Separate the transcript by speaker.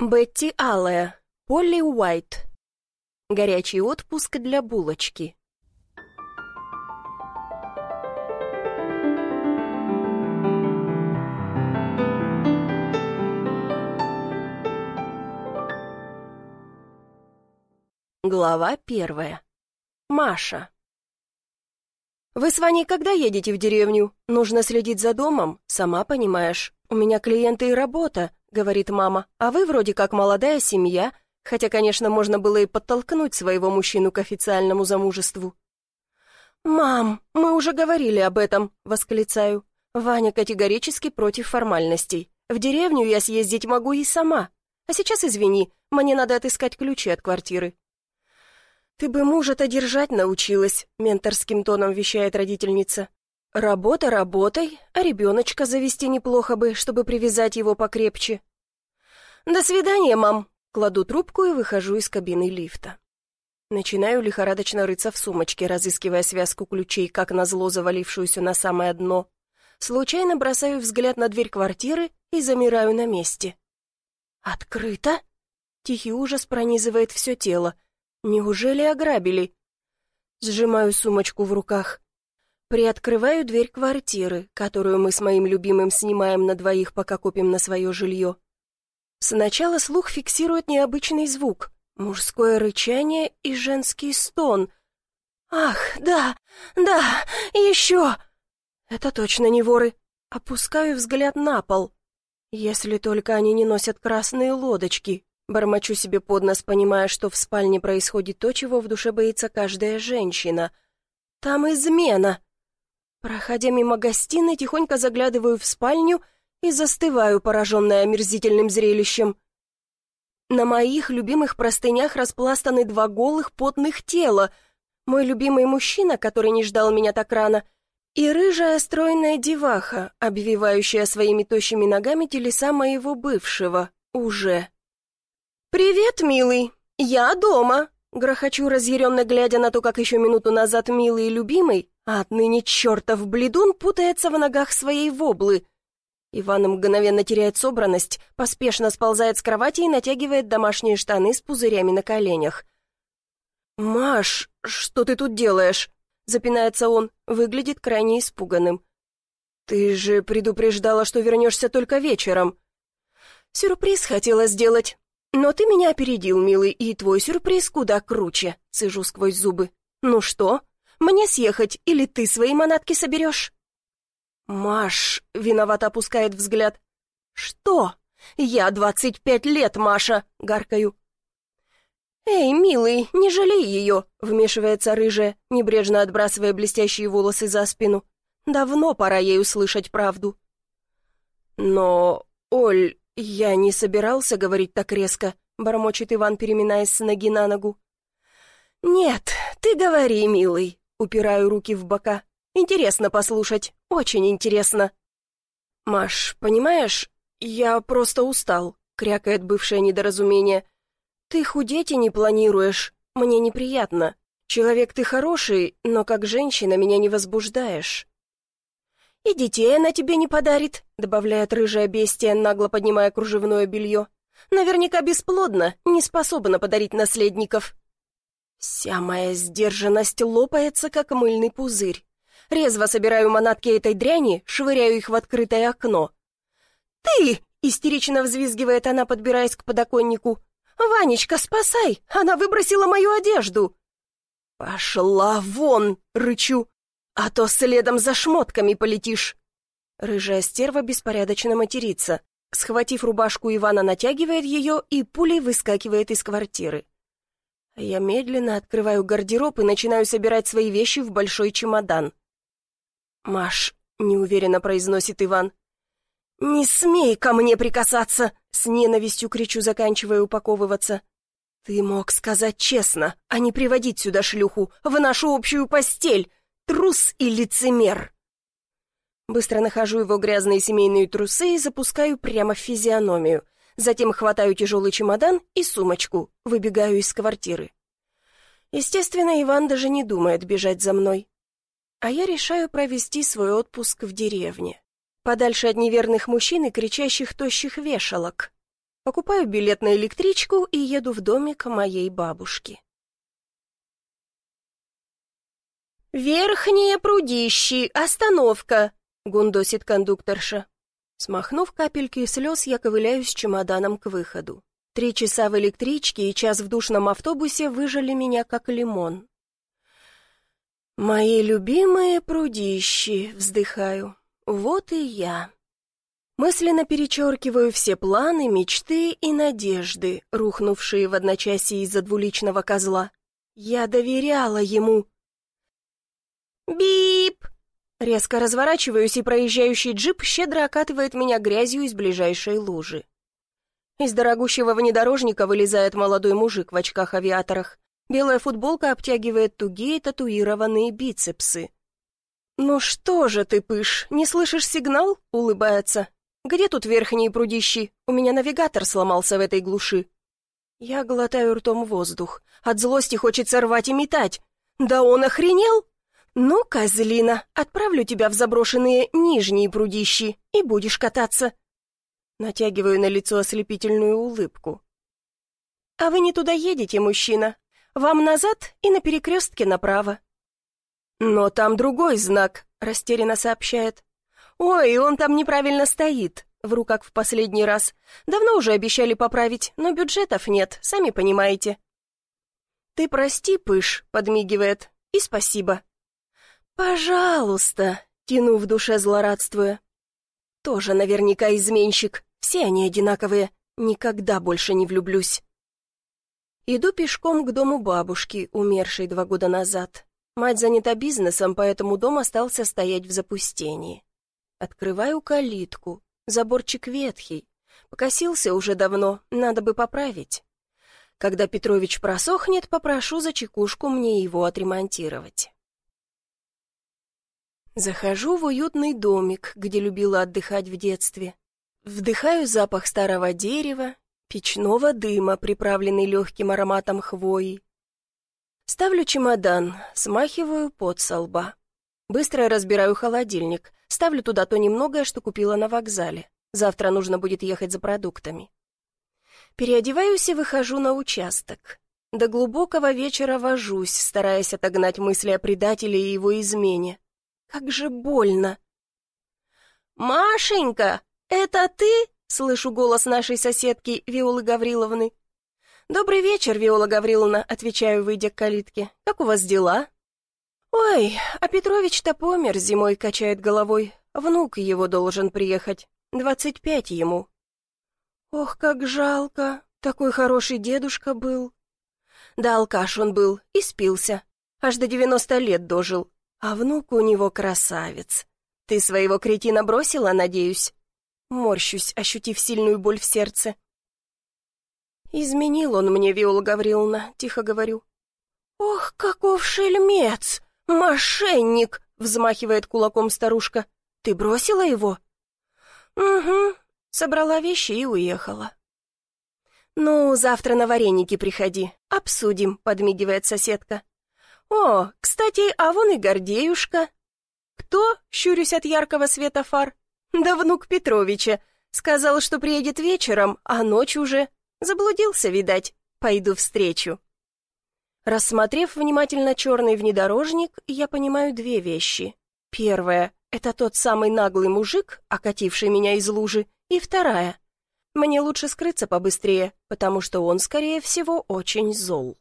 Speaker 1: Бетти Аллая, Полли Уайт. Горячий отпуск для булочки. Глава первая. Маша. «Вы с Ваней когда едете в деревню? Нужно следить за домом, сама понимаешь. У меня клиенты и работа. — говорит мама, «а вы вроде как молодая семья, хотя, конечно, можно было и подтолкнуть своего мужчину к официальному замужеству». «Мам, мы уже говорили об этом», — восклицаю. «Ваня категорически против формальностей. В деревню я съездить могу и сама. А сейчас, извини, мне надо отыскать ключи от квартиры». «Ты бы мужа-то держать научилась», — менторским тоном вещает родительница. Работа работой, а ребеночка завести неплохо бы, чтобы привязать его покрепче. «До свидания, мам!» Кладу трубку и выхожу из кабины лифта. Начинаю лихорадочно рыться в сумочке, разыскивая связку ключей, как назло завалившуюся на самое дно. Случайно бросаю взгляд на дверь квартиры и замираю на месте. «Открыто?» Тихий ужас пронизывает все тело. «Неужели ограбили?» Сжимаю сумочку в руках. Приоткрываю дверь квартиры, которую мы с моим любимым снимаем на двоих, пока купим на свое жилье. Сначала слух фиксирует необычный звук, мужское рычание и женский стон. «Ах, да, да, еще!» «Это точно не воры!» Опускаю взгляд на пол. «Если только они не носят красные лодочки!» Бормочу себе под нос, понимая, что в спальне происходит то, чего в душе боится каждая женщина. «Там измена!» Проходя мимо гостиной, тихонько заглядываю в спальню и застываю, пораженная омерзительным зрелищем. На моих любимых простынях распластаны два голых потных тела. Мой любимый мужчина, который не ждал меня так рано, и рыжая стройная деваха, обвивающая своими тощими ногами телеса моего бывшего, уже. «Привет, милый, я дома!» Грохочу, разъяренно глядя на то, как еще минуту назад милый и любимый а отныне чертов бледун путается в ногах своей воблы. Иван мгновенно теряет собранность, поспешно сползает с кровати и натягивает домашние штаны с пузырями на коленях. «Маш, что ты тут делаешь?» — запинается он, выглядит крайне испуганным. «Ты же предупреждала, что вернешься только вечером». «Сюрприз хотела сделать, но ты меня опередил, милый, и твой сюрприз куда круче», — цежу сквозь зубы. «Ну что, мне съехать, или ты свои манатки соберешь?» «Маш!» — виновато опускает взгляд. «Что? Я двадцать пять лет, Маша!» — гаркаю. «Эй, милый, не жалей ее!» — вмешивается рыжая, небрежно отбрасывая блестящие волосы за спину. «Давно пора ей услышать правду». «Но, Оль, я не собирался говорить так резко», — бормочет Иван, переминаясь с ноги на ногу. «Нет, ты говори, милый», Упираю руки в бока. Интересно послушать, очень интересно. «Маш, понимаешь, я просто устал», — крякает бывшее недоразумение. «Ты худеть и не планируешь. Мне неприятно. Человек ты хороший, но как женщина меня не возбуждаешь». «И детей она тебе не подарит», — добавляет рыжая бестия, нагло поднимая кружевное белье. «Наверняка бесплодна, не способна подарить наследников». Вся моя сдержанность лопается, как мыльный пузырь. Резво собираю манатки этой дряни, швыряю их в открытое окно. «Ты!» — истерично взвизгивает она, подбираясь к подоконнику. «Ванечка, спасай! Она выбросила мою одежду!» «Пошла вон!» — рычу. «А то следом за шмотками полетишь!» Рыжая стерва беспорядочно матерится. Схватив рубашку, Ивана натягивает ее и пулей выскакивает из квартиры. Я медленно открываю гардероб и начинаю собирать свои вещи в большой чемодан. «Маш», — неуверенно произносит Иван. «Не смей ко мне прикасаться!» — с ненавистью кричу, заканчивая упаковываться. «Ты мог сказать честно, а не приводить сюда шлюху, в нашу общую постель! Трус и лицемер!» Быстро нахожу его грязные семейные трусы и запускаю прямо в физиономию. Затем хватаю тяжелый чемодан и сумочку, выбегаю из квартиры. Естественно, Иван даже не думает бежать за мной. А я решаю провести свой отпуск в деревне, подальше от неверных мужчин и кричащих тощих вешалок. Покупаю билет на электричку и еду в домик моей бабушки. «Верхние прудищи, остановка!» — гундосит кондукторша. Смахнув капельки слез, я ковыляю с чемоданом к выходу. Три часа в электричке и час в душном автобусе выжили меня как лимон. «Мои любимые прудищи!» — вздыхаю. «Вот и я!» Мысленно перечеркиваю все планы, мечты и надежды, рухнувшие в одночасье из-за двуличного козла. Я доверяла ему. «Бип!» Резко разворачиваюсь, и проезжающий джип щедро окатывает меня грязью из ближайшей лужи. Из дорогущего внедорожника вылезает молодой мужик в очках-авиаторах. Белая футболка обтягивает тугие татуированные бицепсы. «Ну что же ты, пыш, не слышишь сигнал?» — улыбается. «Где тут верхние прудищи? У меня навигатор сломался в этой глуши». Я глотаю ртом воздух. От злости хочется рвать и метать. «Да он охренел!» «Ну, козлина, отправлю тебя в заброшенные нижние прудищи, и будешь кататься». Натягиваю на лицо ослепительную улыбку. «А вы не туда едете, мужчина. Вам назад и на перекрестке направо». «Но там другой знак», — растерянно сообщает. «Ой, он там неправильно стоит», — вру как в последний раз. «Давно уже обещали поправить, но бюджетов нет, сами понимаете». «Ты прости, Пыш», — подмигивает, — «и спасибо». «Пожалуйста», — тяну в душе злорадствуя. «Тоже наверняка изменщик, все они одинаковые, никогда больше не влюблюсь». Иду пешком к дому бабушки, умершей два года назад. Мать занята бизнесом, поэтому дом остался стоять в запустении. Открываю калитку. Заборчик ветхий. Покосился уже давно, надо бы поправить. Когда Петрович просохнет, попрошу за чекушку мне его отремонтировать. Захожу в уютный домик, где любила отдыхать в детстве. Вдыхаю запах старого дерева, печного дыма, приправленный легким ароматом хвои. Ставлю чемодан, смахиваю пот со лба. Быстро разбираю холодильник, ставлю туда то немногое, что купила на вокзале. Завтра нужно будет ехать за продуктами. Переодеваюсь и выхожу на участок. До глубокого вечера вожусь, стараясь отогнать мысли о предателе и его измене. Как же больно! «Машенька, это ты?» — слышу голос нашей соседки Виолы Гавриловны. «Добрый вечер, Виола Гавриловна», — отвечаю, выйдя к калитке. «Как у вас дела?» «Ой, а Петрович-то помер зимой», — качает головой. «Внук его должен приехать. Двадцать пять ему». «Ох, как жалко. Такой хороший дедушка был». Да, алкаш он был и спился. Аж до девяносто лет дожил. А внук у него красавец. Ты своего кретина бросила, надеюсь?» Морщусь, ощутив сильную боль в сердце. «Изменил он мне, Виола Гавриловна», — тихо говорю. «Ох, каков шельмец!» «Мошенник!» — взмахивает кулаком старушка. «Ты бросила его?» «Угу». Собрала вещи и уехала. «Ну, завтра на вареники приходи. Обсудим», — подмигивает соседка. «О, кстати, а вон и Гордеюшка». «Кто?» — щурюсь от яркого света фар. «Да внук Петровича. Сказал, что приедет вечером, а ночь уже. Заблудился, видать. Пойду встречу». Рассмотрев внимательно черный внедорожник, я понимаю две вещи. Первая — это тот самый наглый мужик, окативший меня из лужи, и вторая — мне лучше скрыться побыстрее, потому что он, скорее всего, очень зол.